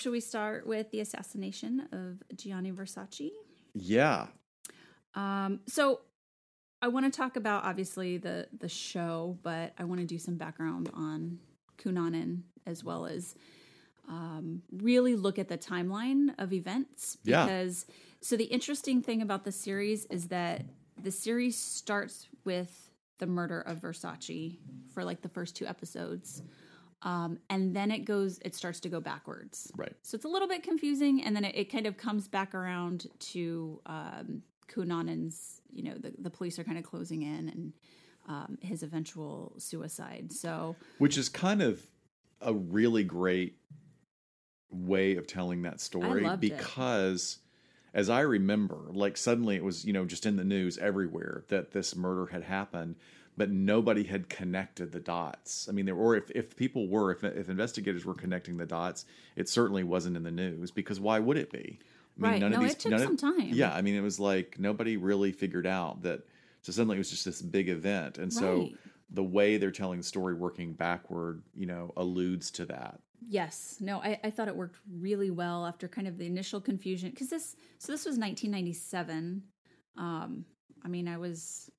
Should we start with the assassination of Gianni Versace? Yeah. Um, so I want to talk about obviously the the show, but I want to do some background on Cunanan as well as um, really look at the timeline of events Yeah. because so the interesting thing about the series is that the series starts with the murder of Versace for like the first two episodes. Um, and then it goes it starts to go backwards. Right. So it's a little bit confusing, and then it, it kind of comes back around to um, Cunanan's. You know, the the police are kind of closing in, and um, his eventual suicide. So Which is kind of a really great way of telling that story loved it. because as I remember, like suddenly it was, you know, just in the news everywhere that this murder had happened, but nobody had connected the dots. I mean, there or if, if people were, if, if investigators were connecting the dots, it certainly wasn't in the news because why would it be? I Right. No, it took none some time. Yeah, I mean, it was like nobody really figured out that. So suddenly it was just this big event, and so Right. the way they're telling the story, working backward, you know, alludes to that. Yes, no, I, I thought it worked really well after kind of the initial confusion because this so this was 1997. Um, I mean, I was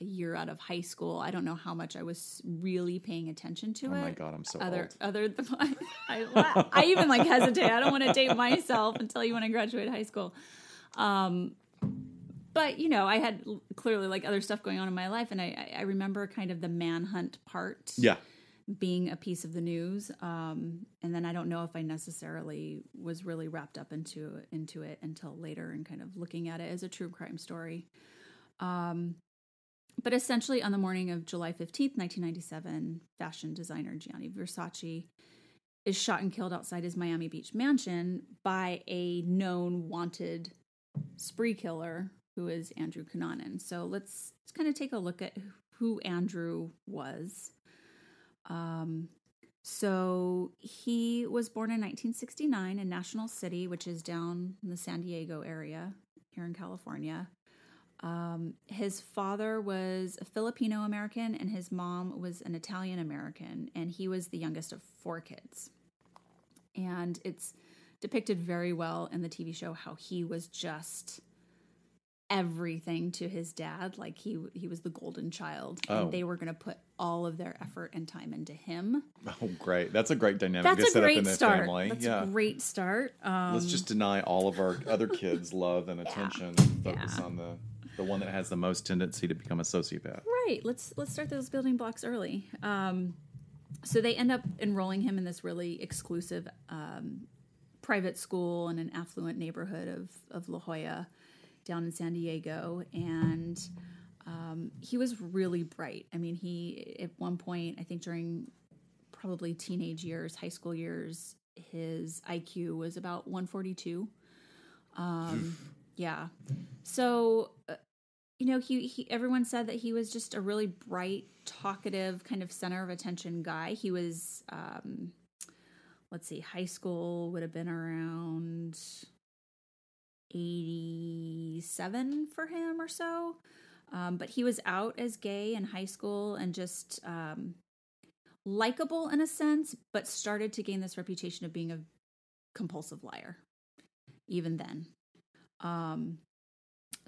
a year out of high school. I don't know how much I was really paying attention to Oh it. my god, I'm so other old. other than I, I, I even like hesitate. I don't want to date myself until you when I graduated high school. Um, but you know, I had clearly like other stuff going on in my life, and I, I I remember kind of the manhunt part Yeah, being a piece of the news. Um, and then I don't know if I necessarily was really wrapped up into into it until later and kind of looking at it as a true crime story. Um, but essentially, on the morning of July 15th, 1997, fashion designer Gianni Versace is shot and killed outside his Miami Beach mansion by a known wanted spree killer who is Andrew Cunanan. So let's, let's kind of take a look at who Andrew was. Um, so he was born in 1969 in National City, which is down in the San Diego area here in California. Um, his father was a Filipino American and his mom was an Italian American, and he was the youngest of four kids. And it's depicted very well in the TV show how he was just everything to his dad like he he was the golden child Oh. and they were going to put all of their effort and time into him oh great, that's a great dynamic that's to a set up in great start family. that's yeah, a great start um, let's just deny all of our other kids love and attention. and Focus Yeah. on the the one that has the most tendency to become a sociopath. right let's let's start those building blocks early um, so they end up enrolling him in this really exclusive um, private school in an affluent neighborhood of of La Jolla down in San Diego and um, he was really bright. I mean, he at one point, I think during probably teenage years, high school years, his IQ was about 142. Um, yeah. So, uh, you know, he, he everyone said that he was just a really bright, talkative, kind of center of attention guy. He was, um, let's see, high school would have been around 87 for him or so. Um, but he was out as gay in high school and just um, likable in a sense, but started to gain this reputation of being a compulsive liar, even then. Um,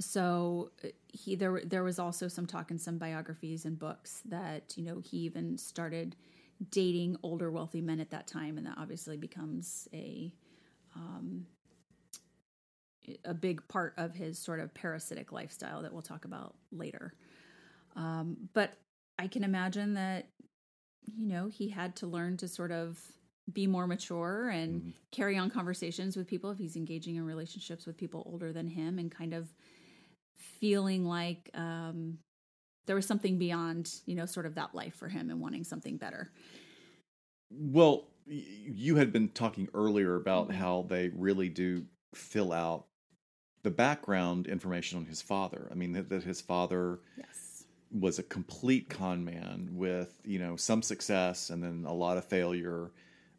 so he there there was also some talk in some biographies and books that you know he even started dating older wealthy men at that time, and that obviously becomes a um, a big part of his sort of parasitic lifestyle that we'll talk about later. Um, but I can imagine that, you know, he had to learn to sort of be more mature and Mhm. carry on conversations with people if he's engaging in relationships with people older than him and kind of feeling like um, there was something beyond, you know, sort of that life for him and wanting something better. Well, you had been talking earlier about Mm-hmm. how they really do fill out the background information on his father. I mean, that, that his father Yes. was a complete con man with you know some success and then a lot of failure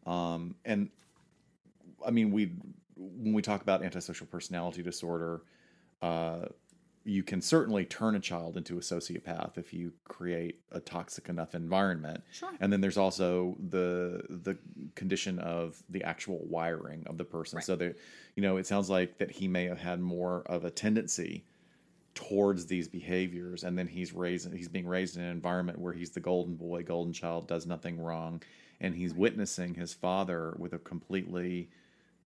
um, and i mean we when we talk about antisocial personality disorder uh, you can certainly turn a child into a sociopath if you create a toxic enough environment. Sure. And then there's also the the condition of the actual wiring of the person. Right. So that you know, it sounds like that he may have had more of a tendency towards these behaviors and then he's raised he's being raised in an environment where he's the golden boy, golden child, does nothing wrong and he's witnessing his father with a completely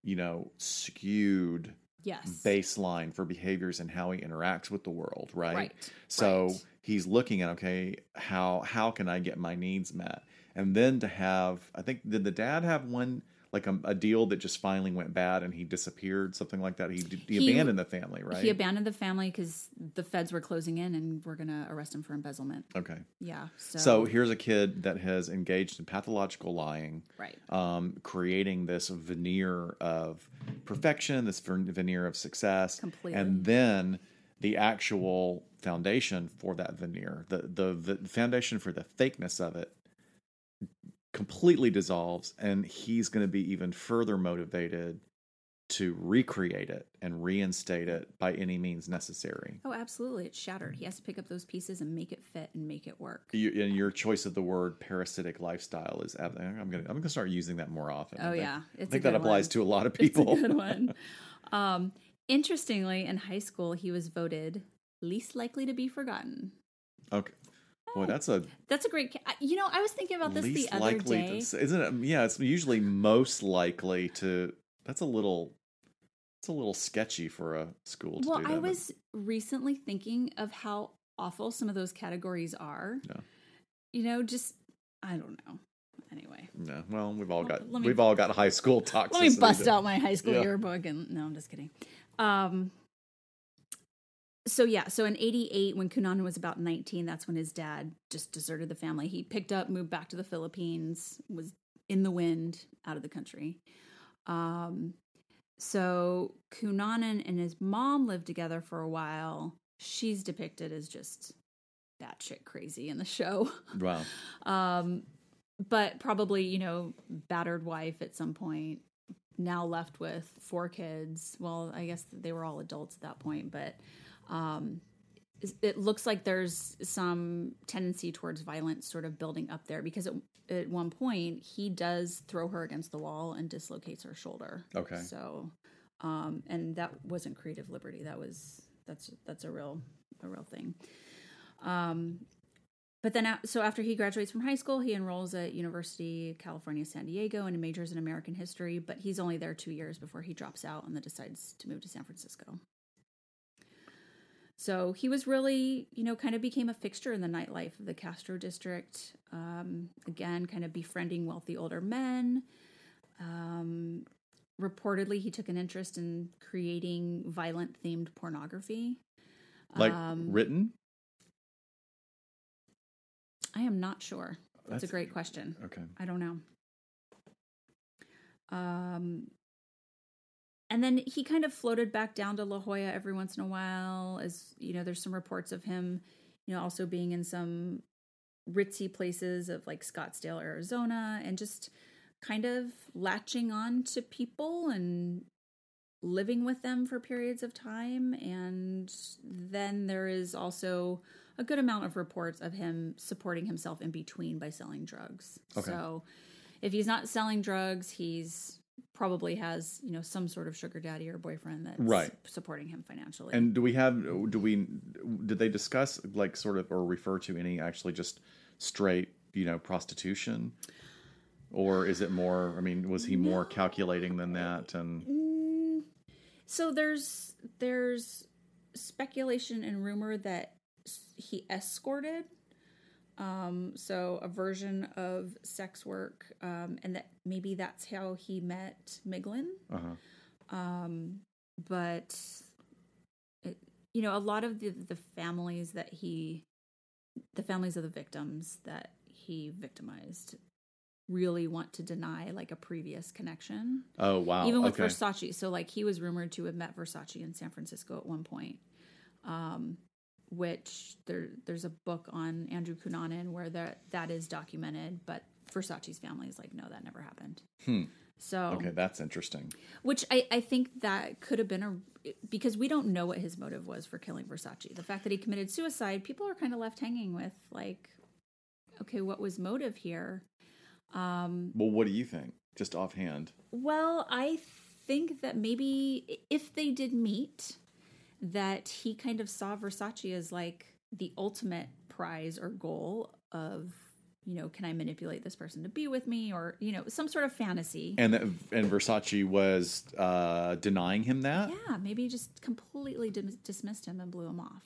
you know, skewed yes. baseline for behaviors and how he interacts with the world, right? Right, So right. he's looking at okay, how how can I get my needs met? And then to have, I think, did the dad have one like a, a deal that just finally went bad and he disappeared, something like that? He he, He- abandoned the family, right? He abandoned the family because the feds were closing in and were going to arrest him for embezzlement. okay. Yeah. So, So here's a kid that has engaged in pathological lying, right. um, creating this veneer of perfection, this veneer of success, Completely. and then the actual foundation for that veneer, the the the foundation for the fakeness of it, completely dissolves, and he's going to be even further motivated to recreate it and reinstate it by any means necessary. Oh, absolutely. It's shattered. He has to pick up those pieces and make it fit and make it work. You, and your choice of the word parasitic lifestyle is I'm gonna I'm gonna start using that more often. I Oh, think- yeah. I It's a think that applies one. to a lot of It's a people. good one. Um, interestingly, in high school, he was voted least likely to be forgotten. okay, boy, that's a That's a great. You know, I was thinking about this the other likely, day. isn't it? Yeah, it's usually most likely to. That's a little. It's a little sketchy for a school to Well, do that. I but- was recently thinking of how awful some of those categories are. Yeah. You know, just I don't know. Anyway, No, well, we've all got let me- we've all got high school toxicity. let me bust out my high school Yeah. yearbook and no, I'm just kidding. Um. So yeah, so in '88, when Kunan was about 19, that's when his dad just deserted the family. He picked up, moved back to the Philippines, was in the wind, out of the country. Um, so Cunanan and his mom lived together for a while. She's depicted as just batshit crazy in the show. Wow. Um, but probably, you know, battered wife at some point, now left with four kids. Well, I guess they were all adults at that point, but um, it looks like there's some tendency towards violence sort of building up there because at, at one point he does throw her against the wall and dislocates her shoulder. Okay. So, um, and that wasn't creative liberty. That was that's that's a real a real thing. Um, but then, so after he graduates from high school, he enrolls at University of California, San Diego, and majors in American history. But he's only there two years before he drops out and then decides to move to San Francisco. So he was really, you know, kind of became a fixture in the nightlife of the Castro district. Um, again, kind of befriending wealthy older men. Um, reportedly, he took an interest in creating violent themed pornography. Like Um, written. I am not sure. That's, a great question. Okay. I don't know. Um, and then he kind of floated back down to La Jolla every once in a while, as you know. There's some reports of him, you know, also being in some ritzy places of like Scottsdale, Arizona, and just kind of latching on to people and living with them for periods of time. And then there is also a good amount of reports of him supporting himself in between by selling drugs. Okay. So if he's not selling drugs, he's probably has, you know, some sort of sugar daddy or boyfriend that's Right. supporting him financially. And do we have? Do we? Did they discuss like sort of or refer to any actually just straight you know prostitution, or is it more? I mean, was he more calculating than that? And Mm, so there's there's speculation and rumor that he escorted um so a version of sex work um and that maybe that's how he met Miglin uh huh. um but it, you know a lot of the the families that he the families of the victims that he victimized really want to deny like a previous connection Oh wow. even with okay. Versace. So like he was rumored to have met Versace in San Francisco at one point. Um which there there's a book on Andrew Cunanan where that that is documented, but Versace's family is like, no, that never happened. Hmm. So Okay, that's interesting. which I, I think that could have been a because we don't know what his motive was for killing Versace. The fact that he committed suicide, people are kind of left hanging with like, okay, what was motive here? Well, what do you think? Just offhand. Well, I think that maybe if they did meet, that he kind of saw Versace as like the ultimate prize or goal of, you know, can I manipulate this person to be with me or, you know, some sort of fantasy. And that, and Versace was uh, denying him that. yeah, maybe he just completely dis- dismissed him and blew him off.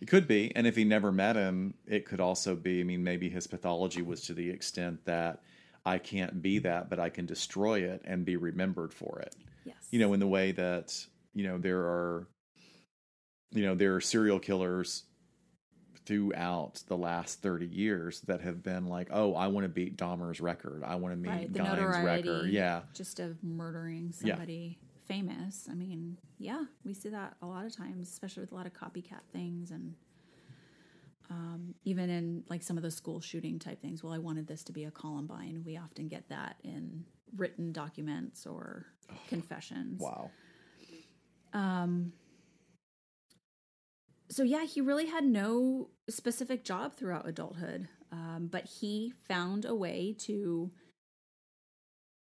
It could be, and if he never met him, it could also be. I mean, maybe his pathology was to the extent that I can't be that, but I can destroy it and be remembered for it. Yes. You know, in the way that you know there are, you know, there are serial killers throughout the last 30 years that have been like, oh, I want to beat Dahmer's record. I want to meet right, the notoriety record. Yeah. just of murdering Yeah. somebody famous. I mean, yeah, we see that a lot of times, especially with a lot of copycat things and um, even in like some of the school shooting type things. Well, I wanted this to be a Columbine. We often get that in written documents or confessions. Wow. So yeah, he really had no specific job throughout adulthood, um, but he found a way to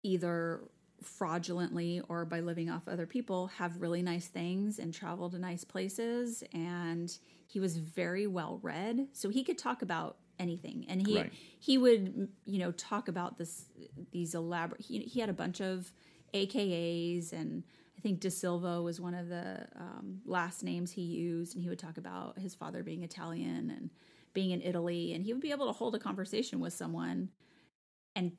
either fraudulently or by living off other people have really nice things and travel to nice places. And he was very well read, so he could talk about anything. And he Right. he would you know talk about this these elaborate. He, he had a bunch of AKAs and. I think De Silva was one of the um, last names he used, and he would talk about his father being Italian and being in Italy, and he would be able to hold a conversation with someone and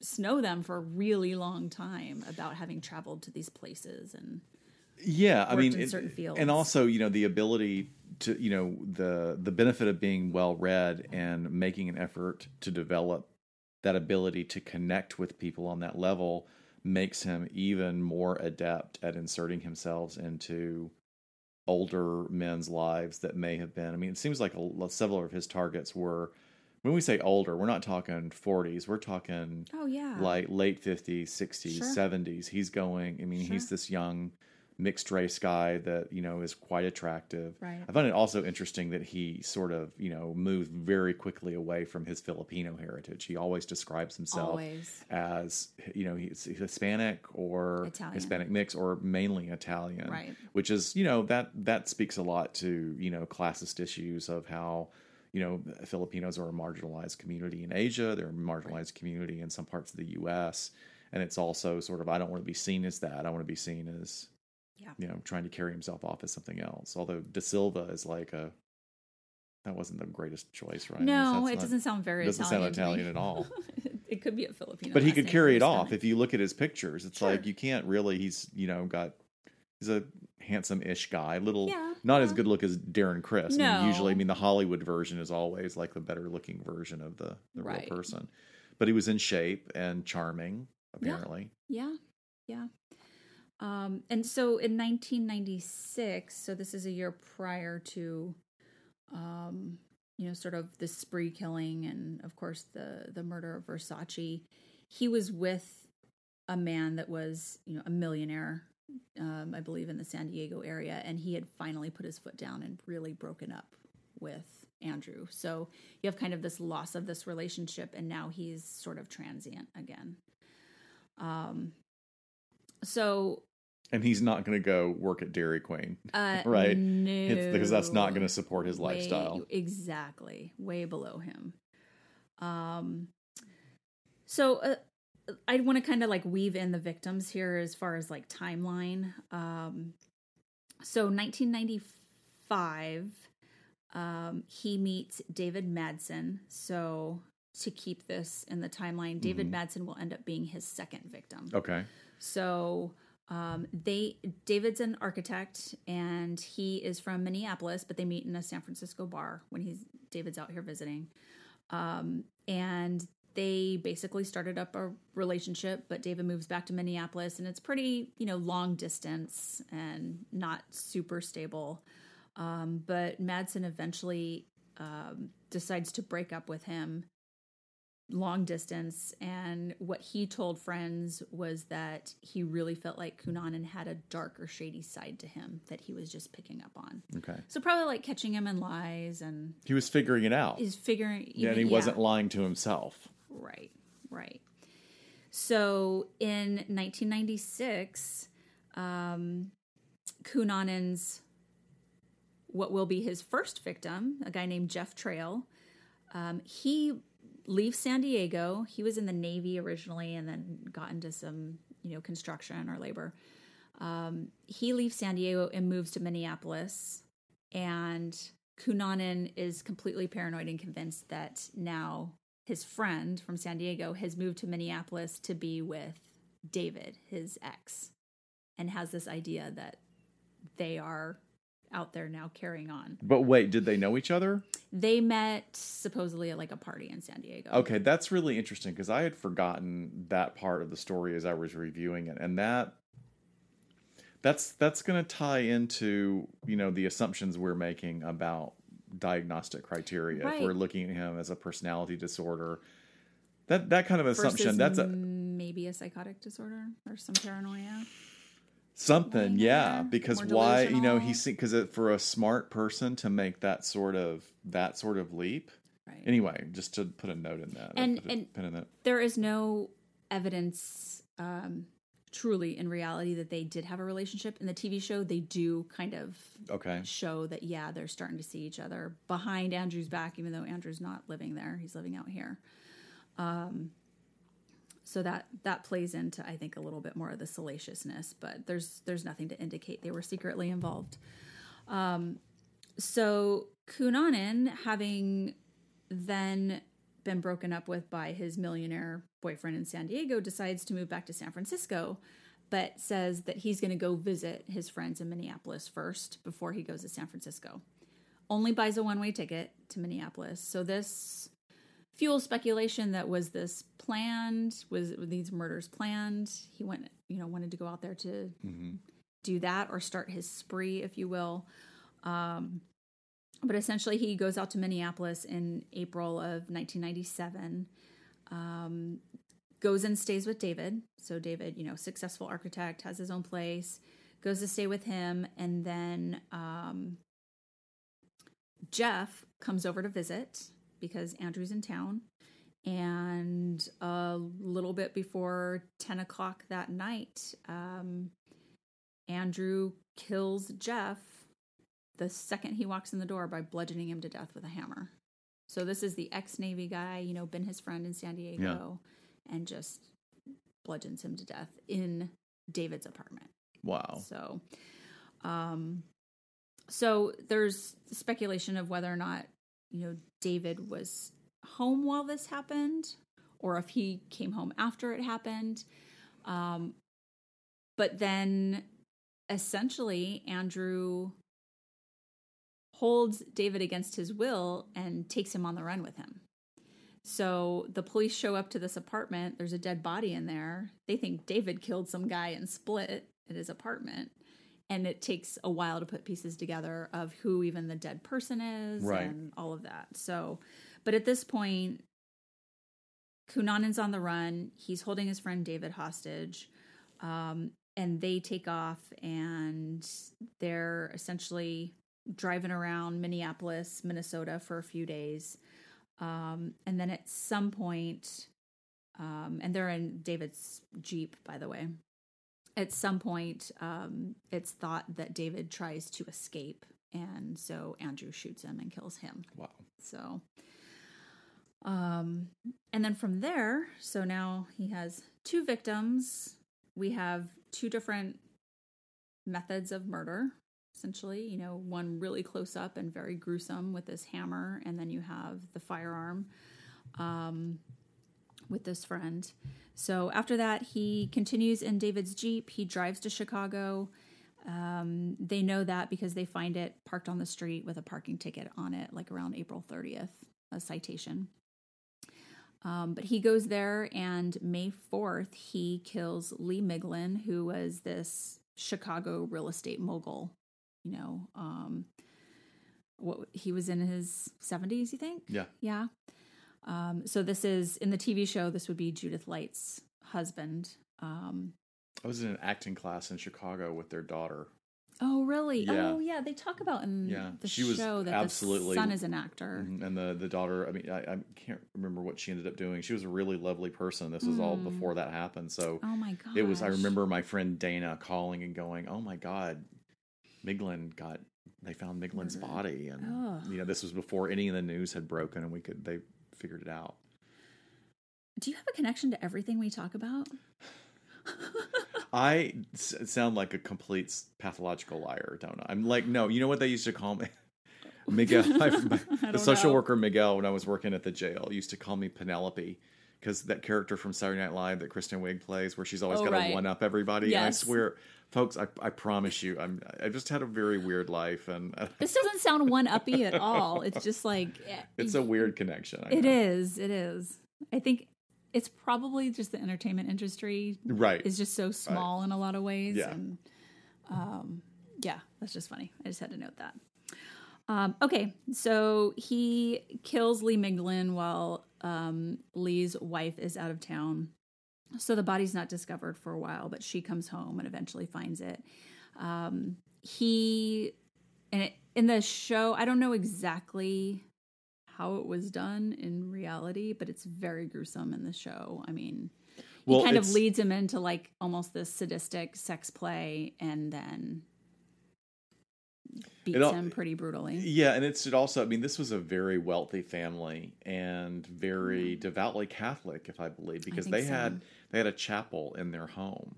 snow them for a really long time about having traveled to these places and Yeah, I mean, in certain fields. and also you know the ability to you know the the benefit of being well read and making an effort to develop that ability to connect with people on that level makes him even more adept at inserting himself into older men's lives that may have been. I mean, it seems like a, several of his targets were. When we say older, we're not talking 40s. We're talking oh yeah, like late 50s 60s Sure. 70s he's going i mean he's this young mixed race guy that you know is quite attractive Right. i find it also interesting that he sort of you know moved very quickly away from his filipino heritage he always describes himself always as you know he's hispanic or Italian. hispanic mix or mainly italian Right. which is you know that that speaks a lot to you know classist issues of how you know Filipinos are a marginalized community in Asia they're a marginalized community in some parts of the US and it's also sort of I don't want to be seen as that I want to be seen as Yeah. you know trying to carry himself off as something else although De Silva is like a that wasn't the greatest choice right no, that's it not- doesn't sound very doesn't Italian. sound. Italian at all it could be a Filipino, but he could carry it off if you look at his pictures it's Sure. like you can't really he's you know got he's a handsome-ish guy little Yeah, not as good look as Darren Criss I mean, No. usually i mean the hollywood version is always like the better looking version of the, the Right. real person but he was in shape and charming apparently Yeah, yeah. Um, and so in 1996, so this is a year prior to, um, you know, sort of the spree killing and, of course, the the murder of Versace. He was with a man that was, you know, a millionaire, um, I believe, in the San Diego area, and he had finally put his foot down and really broken up with Andrew. So you have kind of this loss of this relationship, and now he's sort of transient again. Um, so and he's not going to go work at dairy queen uh, Right. No, because that's not going to support his Way- lifestyle exactly, way below him. Um, so uh, I want to kind of like weave in the victims here as far as like timeline. Um, so 1995, um, he meets David Madsen. So to keep this in the timeline, David Madsen will end up being his second victim. okay So um, they David's an architect and he is from Minneapolis, but they meet in a San Francisco bar when he's David's out here visiting. Um, and they basically started up a relationship, but David moves back to Minneapolis and it's pretty, you know, long distance and not super stable. Um, but Madsen eventually um, decides to break up with him long distance. And what he told friends was that he really felt like Cunanan had a darker, shady side to him that he was just picking up on. Okay. So probably like catching him in lies and He was figuring it out. He's figuring. yeah, and he even- wasn't lying to himself. Right, right. So in 1996, um, Cunanan's what will be his first victim, a guy named Jeff Trail, um, he leaves San Diego. He was in the Navy originally, and then got into some you know construction or labor. Um, he leaves San Diego and moves to Minneapolis, and Cunanan is completely paranoid and convinced that now his friend from San Diego has moved to Minneapolis to be with David, his ex, and has this idea that they are out there now carrying on. But wait, did they know each other? They met supposedly at like a party in San Diego. Okay, that's really interesting because I had forgotten that part of the story as I was reviewing it, and that that's that's going to tie into you know the assumptions we're making about diagnostic criteria. If we're looking at him as a personality disorder, that that kind of assumption Versus that's a maybe a psychotic disorder or some paranoia. Something, Lying yeah. Because more why you know he's because for a smart person to make that sort of that sort of leap. Right. Anyway, just to put a note in that, And- and- pin in that. there is no evidence um, truly in reality that they did have a relationship in the tv show they do kind of Okay, show that yeah they're starting to see each other behind andrew's back even though andrew's not living there he's living out here um, so that that plays into i think a little bit more of the salaciousness but there's there's nothing to indicate they were secretly involved um, so Cunanan having then been broken up with by his millionaire boyfriend in San Diego, decides to move back to San Francisco, but says that he's going to go visit his friends in Minneapolis first before he goes to San Francisco. Only buys a one way ticket to Minneapolis. So this fuels speculation that was this planned, was these murders planned? He went, you know, wanted to go out there to do that or start his spree, if you will. Um, but essentially, he goes out to Minneapolis in April of 1997. Um, goes and stays with David. So David, you know, successful architect, has his own place. Goes to stay with him, and then um, Jeff comes over to visit because Andrew's in town. And a little bit before 10 o'clock that night, um, Andrew kills Jeff the second he walks in the door by bludgeoning him to death with a hammer. So this is the ex Navy guy, you know, been his friend in San Diego, and just bludgeons him to death in David's apartment. wow. So, um, so there's speculation of whether or not you know David was home while this happened, or if he came home after it happened. Um, but then, essentially, Andrew holds David against his will and takes him on the run with him. So the police show up to this apartment. There's a dead body in there. They think David killed some guy and split at his apartment. And it takes a while to put pieces together of who even the dead person is Right. and all of that. So, but at this point, Cunanan's on the run. He's holding his friend David hostage. Um, and they take off and they're essentially driving around Minneapolis, Minnesota for a few days. Um, and then at some point, um, and they're in David's Jeep, by the way. At some point, um, it's thought that David tries to escape. And so Andrew shoots him and kills him. Wow. So, um, and then from there, so now he has two victims. We have two different methods of murder, essentially. You know, one really close up and very gruesome with this hammer, and then you have the firearm um, with this friend. So after that, he continues in David's Jeep. He drives to Chicago. Um, they know that because they find it parked on the street with a parking ticket on it, like around April 30th, a citation. Um, but he goes there, and May 4th, he kills Lee Miglin, who was this Chicago real estate mogul. You know, um, what he was in his 70s, you think? Yeah. Yeah. Um, so this is in the TV show. This would be Judith Light's husband. Um, I was in an acting class in Chicago with their daughter. oh, really? Yeah. Oh, yeah. They talk about in Yeah, the she was show that absolutely- the son is an actor. Mhm. And the the daughter, I mean, I, I can't remember what she ended up doing. She was a really lovely person. This was all Mm. before that happened. So Oh my god! it was. I remember my friend Dana calling and going, "Oh my God, Miglin got. They found Miglin's body, and you know this was before any of the news had broken, and we could they figured it out." Do you have a connection to everything we talk about? I s- sound like a complete pathological liar, don't I? I'm like, no, you know what they used to call me? Miguel, I the social know. worker Miguel, when I was working at the jail, used to call me Penelope because that character from Saturday Night Live that Kristen Wiig plays, where she's always Oh, got right. to one up everybody. And I swear, folks, I, I promise you, I'm I just had a very weird life, and This doesn't sound one uppy at all. It's just like it's a weird connection. I It know. is. It is. I think it's probably just the entertainment industry right. is just so small in a lot of ways. Yeah. And um, yeah, that's just funny. I just had to note that. Um, okay, so he kills Lee Miglin while um, Lee's wife is out of town. So the body's not discovered for a while, but she comes home and eventually finds it. Um, he and it, in the show, I don't know exactly how it was done in reality, but it's very gruesome in the show. I mean, Well, he kind of leads him into like almost this sadistic sex play and then beats It al- him pretty brutally. Yeah, and it's it also. I mean, this was a very wealthy family and very devoutly Catholic, if I believe, because think they so. had they had a chapel in their home,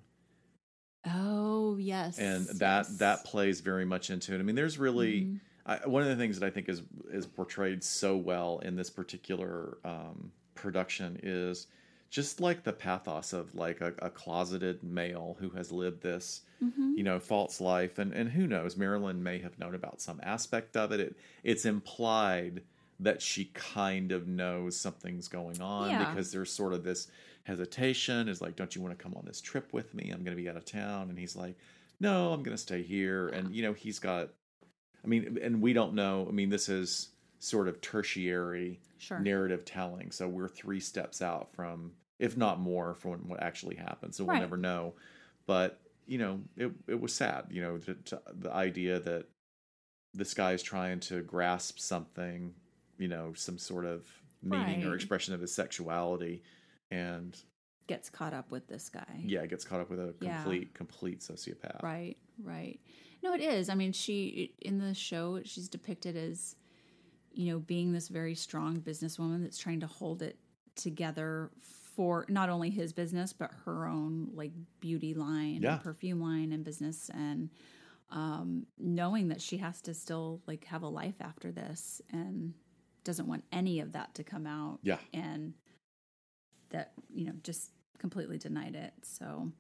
Oh yes, and that yes. that plays very much into it. I mean, there's really Mhm. I, one of the things that I think is is portrayed so well in this particular um, production is just like the pathos of like a, a closeted male who has lived this Mhm. you know false life and and who knows marilyn may have known about some aspect of it, it it's implied that she kind of knows something's going on Yeah. because there's sort of this hesitation is like don't you want to come on this trip with me i'm going to be out of town and he's like no i'm going to stay here and you know he's got i mean and we don't know i mean this is sort of tertiary sure. narrative telling. So we're three steps out from, if not more, from what actually happened. So we'll Right. never know. But you know, it it was sad. You know, to, to, the idea that this guy is trying to grasp something, you know, some sort of meaning or expression of his sexuality, and Gets caught up with this guy. yeah, gets caught up with a Yeah. complete complete sociopath. Right, right. No, it is. I mean, she in the show she's depicted as, you know, being this very strong businesswoman that's trying to hold it together for not only his business but her own like beauty line, Yeah. and perfume line, and business, and um, knowing that she has to still like have a life after this and doesn't want any of that to come out Yeah. and that you know just completely denied it. So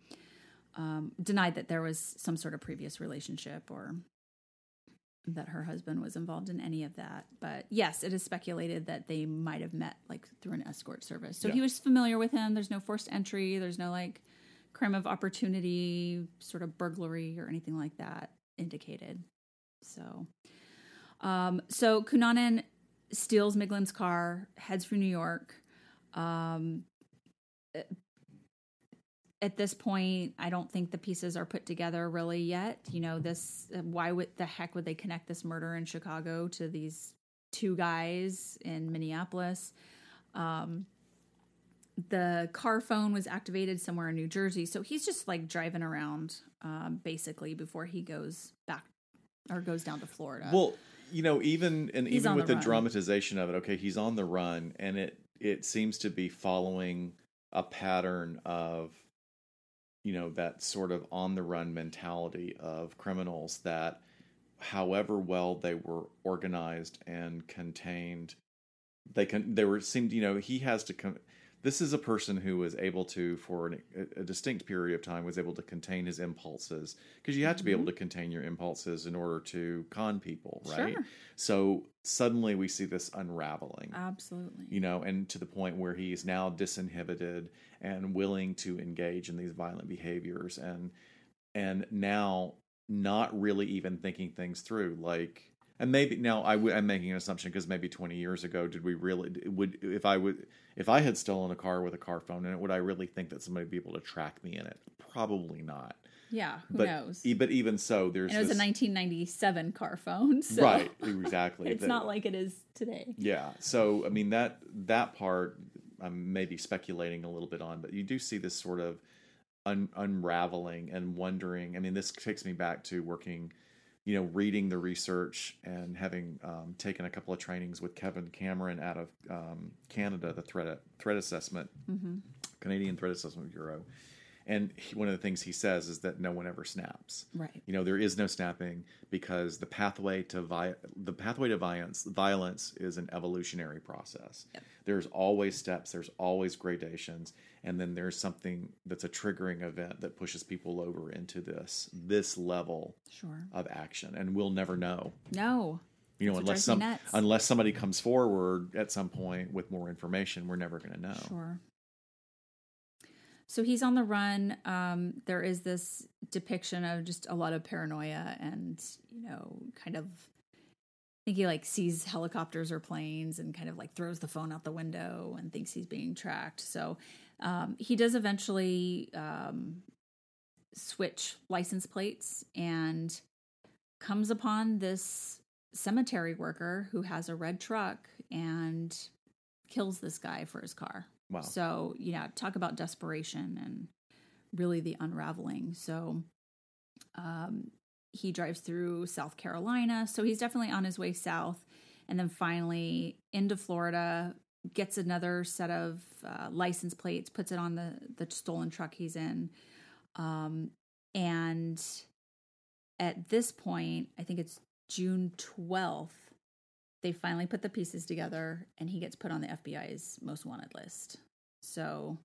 um, denied that there was some sort of previous relationship or that her husband was involved in any of that. But yes it is speculated that they might have met like through an escort service. So Yeah. he was familiar with him. There's no forced entry. There's no like crime of opportunity sort of burglary or anything like that indicated. So um so Cunanan steals miglin's car heads for new york. Um at this point i don't think the pieces are put together really yet. You know this why would the heck would they connect this murder in chicago to these two guys in minneapolis? Um the car phone was activated somewhere in new jersey. So he's just like driving around um, basically before he goes back or goes down to florida. Well, you know, even and He's even with the the, dramatization of it, okay, he's on the run, and it it seems to be following a pattern of, you know, that sort of on the run mentality of criminals that, however well they were organized and contained, they can they were seemed you know he has to come. This is a person who was able to, for an, a, a distinct period of time, was able to contain his impulses because you have to be able mm-hmm. to contain your impulses in order to con people, right? Sure. So suddenly we see this unraveling, absolutely you know, and to the point where he is now disinhibited and willing to engage in these violent behaviors, and and now not really even thinking things through. Like And maybe now I w- I'm making an assumption because maybe 20 years ago, did we really would if I would if I had stolen a car with a car phone in it, would I really think that somebody would be able to track me in it? Probably not. Yeah, who But knows? e- but even so, there's and it was this, a 1997 car phone, so right exactly. it's that- not like it is today. Yeah. So I mean that that part I'm maybe speculating a little bit on, but you do see this sort of un- unraveling and wondering. I mean, this takes me back to working, you know, reading the research and having um, taken a couple of trainings with Kevin Cameron out of um, Canada, the threat threat assessment, Canadian Threat Assessment Bureau. And he, one of the things he says is that no one ever snaps. Right. You know, there is no snapping because the pathway to vi- the pathway to violence violence is an evolutionary process. Yep. There's always steps, there's always gradations, and then there's something that's a triggering event that pushes people over into this this level Sure. of action, and we'll never know. No. You know, unless some unless somebody comes forward at some point with more information, we're never going to know. Sure. So he's on the run. Um, there is this depiction of just a lot of paranoia and, you know, kind of think he like sees helicopters or planes and kind of like throws the phone out the window and thinks he's being tracked. So um, he does eventually um, switch license plates and comes upon this cemetery worker who has a red truck and kills this guy for his car. Wow. So, you know, talk about desperation and really the unraveling. So, um, he drives through South Carolina. So, he's definitely on his way south. And then finally into Florida, gets another set of uh, license plates, puts it on the, the stolen truck he's in. Um, and at this point, I think it's June 12th, they finally put the pieces together and he gets put on the FBI's most wanted list. So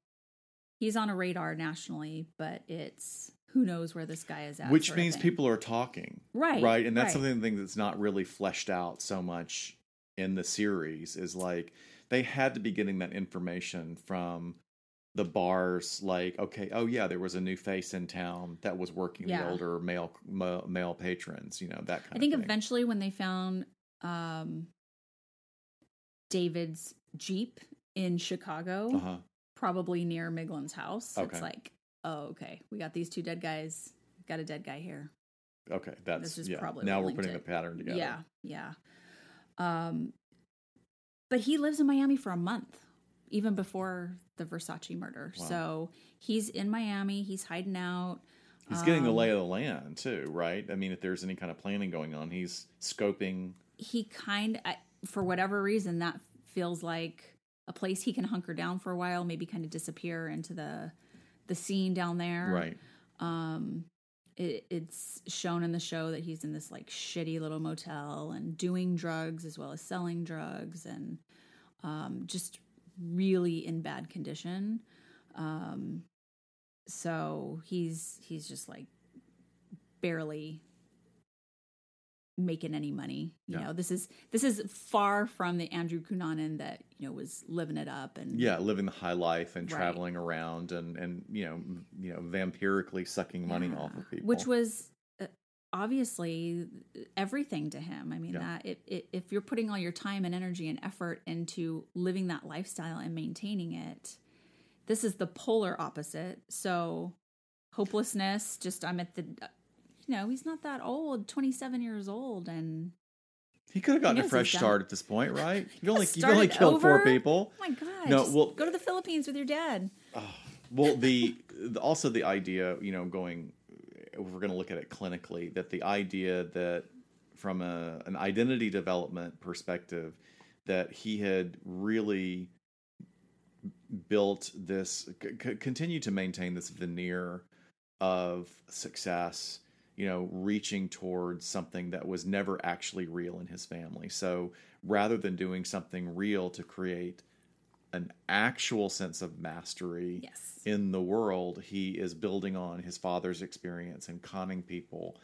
he's on a radar nationally, but it's who knows where this guy is at. Which means people are talking. Right, Right. And that's right. something that's not really fleshed out so much in the series is like they had to be getting that information from the bars like okay oh yeah there was a new face in town that was working the older male male, male patrons you know that kind of I think eventually when they found um, David's Jeep in Chicago, uh-huh probably near Miglin's house, Okay. it's like, oh, okay, we got these two dead guys. Got a dead guy here. okay that's This is yeah probably now we're putting it. the pattern together Yeah, yeah. Um, but he lives in Miami for a month, even before the Versace murder. Wow. So he's in Miami. He's hiding out. he's getting the Um, lay of the land too right i mean if there's any kind of planning going on he's scoping He kind, for whatever reason, that feels like a place he can hunker down for a while, maybe kind of disappear into the the scene down there. right Um, it, it's shown in the show that he's in this like shitty little motel and doing drugs as well as selling drugs and um, just really in bad condition. Um, so he's he's just like barely making any money. You Yeah. know, this is this is far from the Andrew Cunanan that you know was living it up and yeah living the high life and Right. traveling around and and you know you know vampirically sucking money Yeah. off of people which was uh, obviously everything to him. I mean, Yeah. that it, it, if you're putting all your time and energy and effort into living that lifestyle and maintaining it, this is the polar opposite. So, hopelessness. Just I'm at the, you know, he's not that old, 27 years old, and He could have gotten a fresh start at this point, right? You've only, you've only killed four people. oh my god, No, well- go to the Philippines with your dad. Ah, well, the the- also the idea, you know, going we're going to look at it clinically, that the idea that from a an identity development perspective, that he had really built this, c- c- continue to maintain this veneer of success, you know, reaching towards something that was never actually real in his family. So rather than doing something real to create an actual sense of mastery Yes. in the world, he is building on his father's experience and conning people.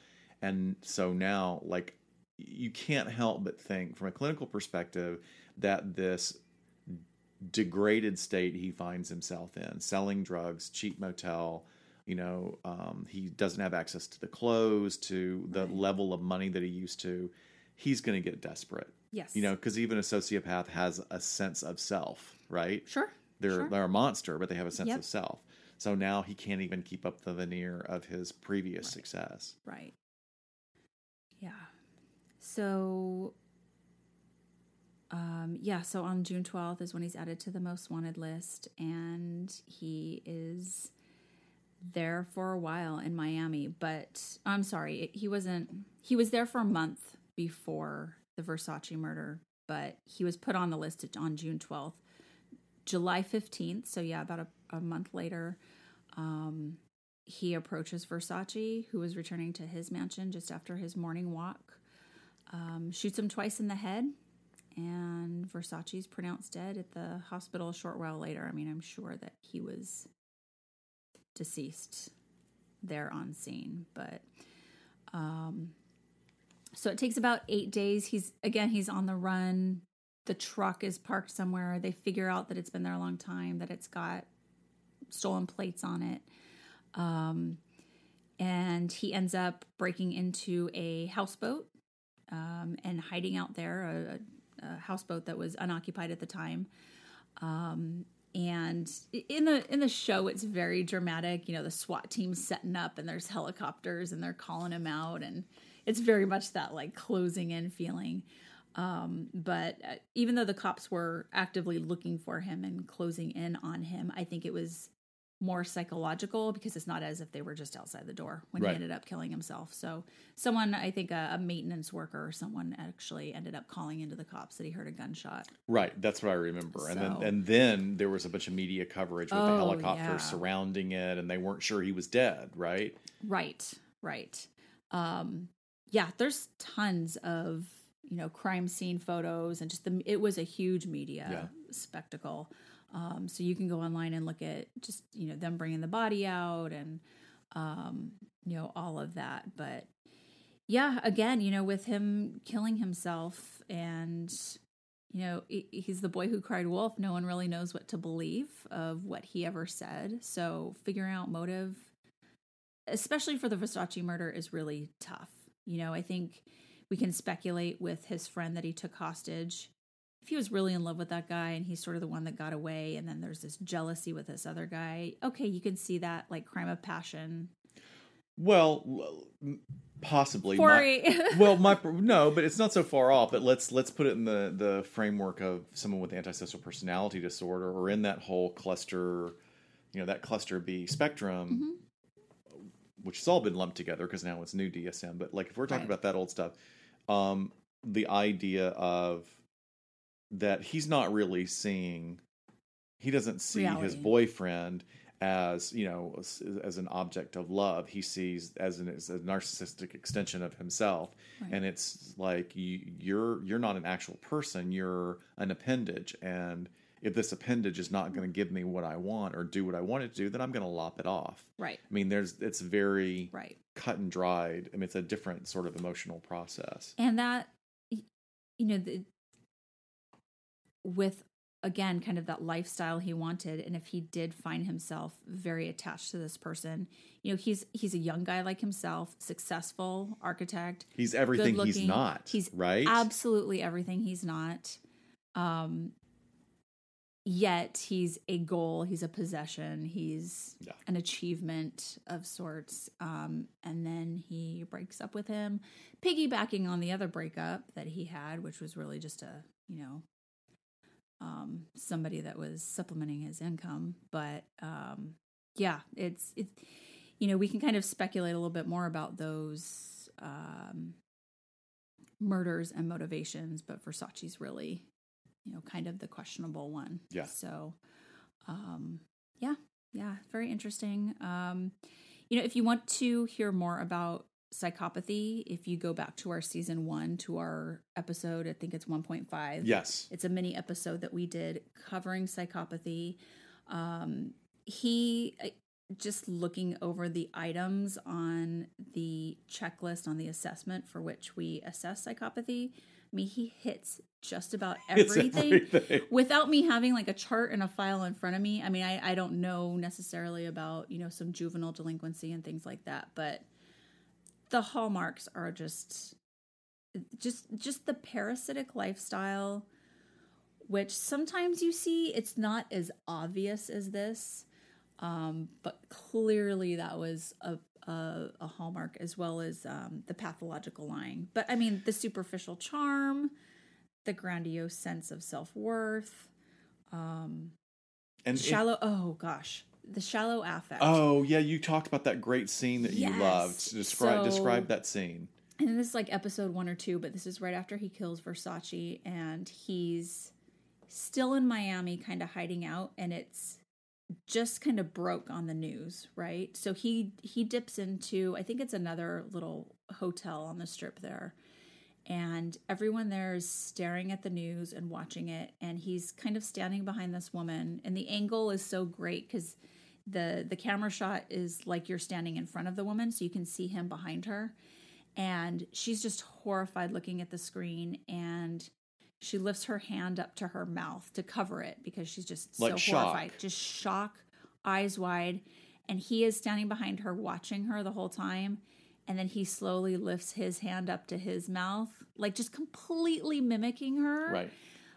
And so now, like, you can't help but think from a clinical perspective that this degraded state he finds himself in, selling drugs, cheap motel, you know, um, he doesn't have access to the clothes, to the Right. level of money that he used to. he's going to get desperate. Yes. You know, because even a sociopath has a sense of self, right? Sure. They're sure. they're a monster, but they have a sense Yep. of self. So now he can't even keep up the veneer of his previous success. Right. Yeah. So, um, yeah, so on June 12th is when he's added to the most wanted list, and he is there for a while in Miami. But I'm sorry, he wasn't, he was there for a month before the Versace murder, but he was put on the list on June 12th. July 15th, so yeah, about a, a month later, um, he approaches Versace, who was returning to his mansion just after his morning walk, um, shoots him twice in the head, and Versace's pronounced dead at the hospital a short while later. I mean, I'm sure that he was deceased there on scene, but um, so it takes about eight days. He's again, he's on the run. The truck is parked somewhere. They figure out that it's been there a long time, that it's got stolen plates on it. Um, and he ends up breaking into a houseboat um, and hiding out there, a, a houseboat that was unoccupied at the time. Um, and in the in the show, it's very dramatic. You know, the SWAT team's setting up, and there's helicopters, and they're calling him out, and it's very much that like closing in feeling. Um, but uh, even though the cops were actively looking for him and closing in on him, I think it was more psychological because it's not as if they were just outside the door when Right. he ended up killing himself. So someone, I think a, a maintenance worker or someone actually ended up calling into the cops that he heard a gunshot. Right, that's what I remember. And then and then there was a bunch of media coverage with the Oh, helicopter yeah. surrounding it, and they weren't sure he was dead. Right? Right, right. Um, yeah, there's tons of you know crime scene photos and just the it was a huge media Yeah. spectacle. Um, so you can go online and look at just you know them bringing the body out and um, you know all of that. But yeah, again, you know, with him killing himself and you know he's the boy who cried wolf. No one really knows what to believe of what he ever said. So figuring out motive especially for the Versace murder, is really tough. You know, I think we can speculate with his friend that he took hostage. He was really in love with that guy and he's sort of the one that got away, and then there's this jealousy with this other guy, okay, you can see that like crime of passion. Well, possibly. My- well, my no, but it's not so far off. But let's let's put it in the the framework of someone with antisocial personality disorder, or in that whole cluster, you know, that cluster B spectrum, Mm-hmm. which has all been lumped together because now it's new DSM. But like if we're talking Right. about that old stuff, um, the idea of that he's not really seeing, he doesn't see his boyfriend as you know as, as an object of love. He sees as, an, as a narcissistic extension of himself. Right. and it's like you, you're you're not an actual person. You're an appendage. And if this appendage is not going to give me what i want or do what i want it to do then i'm going to lop it off. Right, i mean there's it's very right. cut and dried. I mean it's a different sort of emotional process. And that you know the with again kind of that lifestyle he wanted and if he did find himself very attached to this person you know he's he's a young guy like himself successful architect he's everything he's not He's right? absolutely everything he's not. Um yet he's a goal he's a possession he's Yeah. an achievement of sorts um and then he breaks up with him piggybacking on the other breakup that he had which was really just a you know um somebody that was supplementing his income but um yeah it's it you know we can kind of speculate a little bit more about those um murders and motivations, but Versace's really, you know, kind of the questionable one. Yeah. So, um, yeah, yeah, very interesting. Um, you know, if you want to hear more about psychopathy, if you go back to our season one to our episode, I think it's 1.5. yes It's a mini episode that we did covering psychopathy. Um, he uh, just looking over the items on the checklist on the assessment for which we assess psychopathy. I mean, he hits just about everything, everything. without me having like a chart and a file in front of me. I mean, I, I don't know necessarily about, you know, some juvenile delinquency and things like that, but the hallmarks are just just just the parasitic lifestyle which sometimes you see it's not as obvious as this um, but clearly that was a, a, a hallmark as well as um, the pathological lying. But i mean the superficial charm the grandiose sense of self-worth um, And it- shallow oh gosh the shallow affect oh yeah, you talked about that great scene that you loved. Describe So- describe that scene. and this is like episode one or two, but this is right after he kills Versace, and he's still in Miami, kind of hiding out, and it's just kind of broke on the news, right? So he he dips into I think it's another little hotel on the strip there. And everyone there is staring at the news and watching it, and he's kind of standing behind this woman, and the angle is so great because the the camera shot is like you're standing in front of the woman, so you can see him behind her, and she's just horrified looking at the screen, and she lifts her hand up to her mouth to cover it because she's just Like so shock. horrified, just shock, eyes wide, and he is standing behind her watching her the whole time. And then he slowly lifts his hand up to his mouth, like just completely mimicking her Right.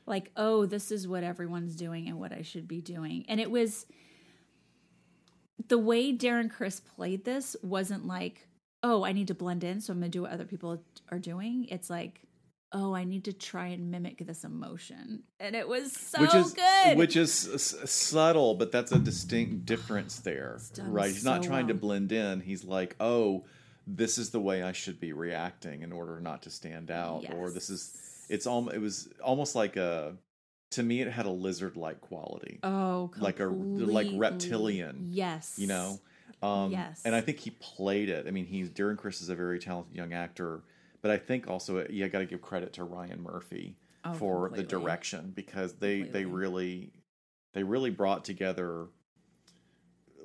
like oh this is what everyone's doing and what i should be doing and it was the way Darren Criss played this wasn't like oh i need to blend in so i'm gonna do what other people are doing it's like oh i need to try and mimic this emotion and it was so which is good which is s- subtle, but that's a distinct difference there, right? He's not so trying to blend in. He's like, oh, this is the way I should be reacting in order not to stand out, or this is. It's all. It was almost like a. To me, it had a lizard-like quality, oh like a like reptilian. yes You know. Um, Yes. And I think he played it. I mean, he's Darren Criss is a very talented young actor, but I think also you got to give credit to Ryan Murphy Oh, for the direction because they they really they really brought together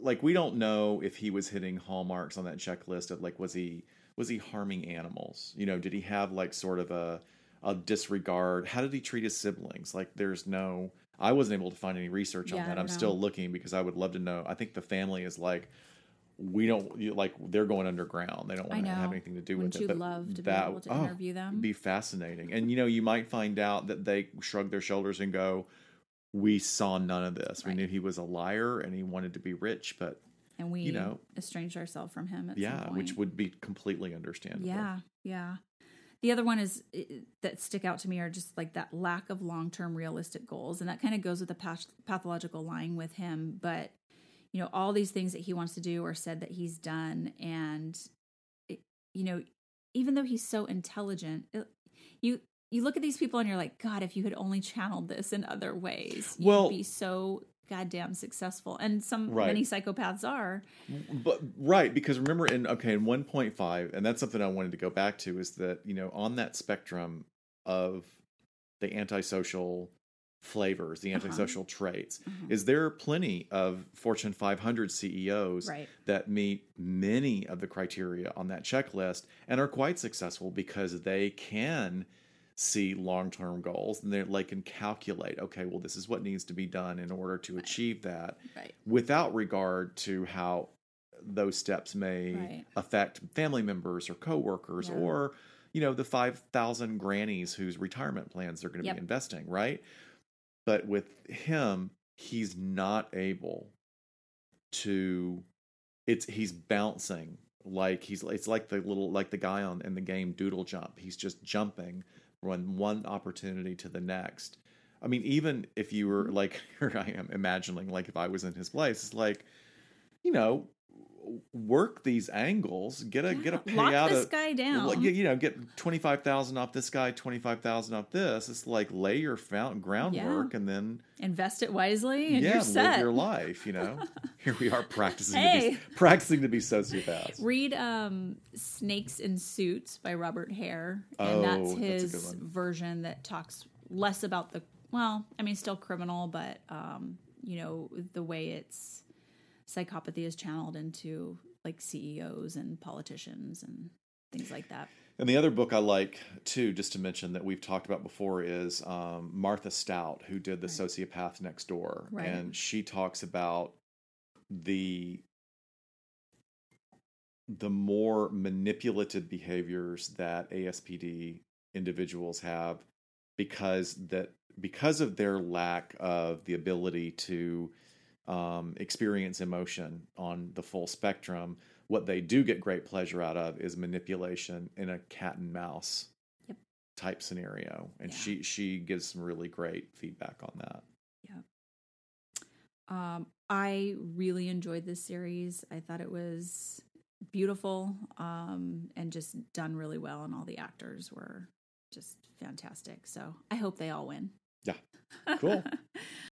like we don't know if he was hitting hallmarks on that checklist of like was he was he harming animals you know did he have like sort of a a disregard. How did he treat his siblings? Like there's no i wasn't able to find any research Yeah, on that. I'm still looking because i would love to know. I think the family is like we don't like they're going underground. They don't want to have anything to do Wouldn't with you it but love to be that able to oh, interview them? be fascinating. And you know you might find out that they shrug their shoulders and go we saw none of this. We knew he was a liar and he wanted to be rich but and we you know- estranged ourselves from him at yeah which would be completely understandable. Yeah, yeah. The other one is that stick out to me are just like that lack of long term realistic goals, and that kind of goes with the path- pathological lying with him. But you know, all these things that he wants to do or said that he's done, and it, you know, even though he's so intelligent, it, you you look at these people and you're like, God, if you had only channeled this in other ways, you'd Well- be so goddamn successful. And some Right. many psychopaths are. but right because remember in okay in 1.5 and that's something i wanted to go back to is that you know on that spectrum of the antisocial flavors the Uh-huh. antisocial traits Mhm. is there plenty of fortune 500 ceos Right. that meet many of the criteria on that checklist and are quite successful because they can see long-term goals and they like can calculate okay well this is what needs to be done in order to achieve that Right. without regard to how those steps may Right. affect family members or coworkers Yeah. or you know the 5000 grannies whose retirement plans they're going to Yep. be investing right but with him he's not able to it's he's bouncing like he's it's like the little like the guy on in the game doodle jump he's just jumping from one opportunity to the next. I mean even if you were mm-hmm. like here i am imagining like if i was in his place it's like you know work these angles get a get a payout. lock this of guy down. you know get 25000 off this guy 25000 off this it's like lay your found groundwork and then Invest it wisely, and yeah you're set. live your life you know here we are practicing to Hey. be practicing to be sociopaths Read um, Snakes in Suits by Robert Hare. And Oh, that's that's his one. version that talks less about the, well, I mean, still criminal, but, um, you know, the way it's psychopathy is channeled into like CEOs and politicians and things like that. And the other book I like too, just to mention that we've talked about before, is um, Martha Stout, who did the Sociopath Next Door, Right. and she talks about the the more manipulative behaviors that ASPD individuals have because that because of their lack of the ability to um, experience emotion on the full spectrum what they do get great pleasure out of is manipulation in a cat and mouse Yep. type scenario and Yeah. she she gives some really great feedback on that Yeah, Um, I really enjoyed this series. I thought it was beautiful um, and just done really well, and all the actors were just fantastic. So I hope they all win. Yeah. Cool.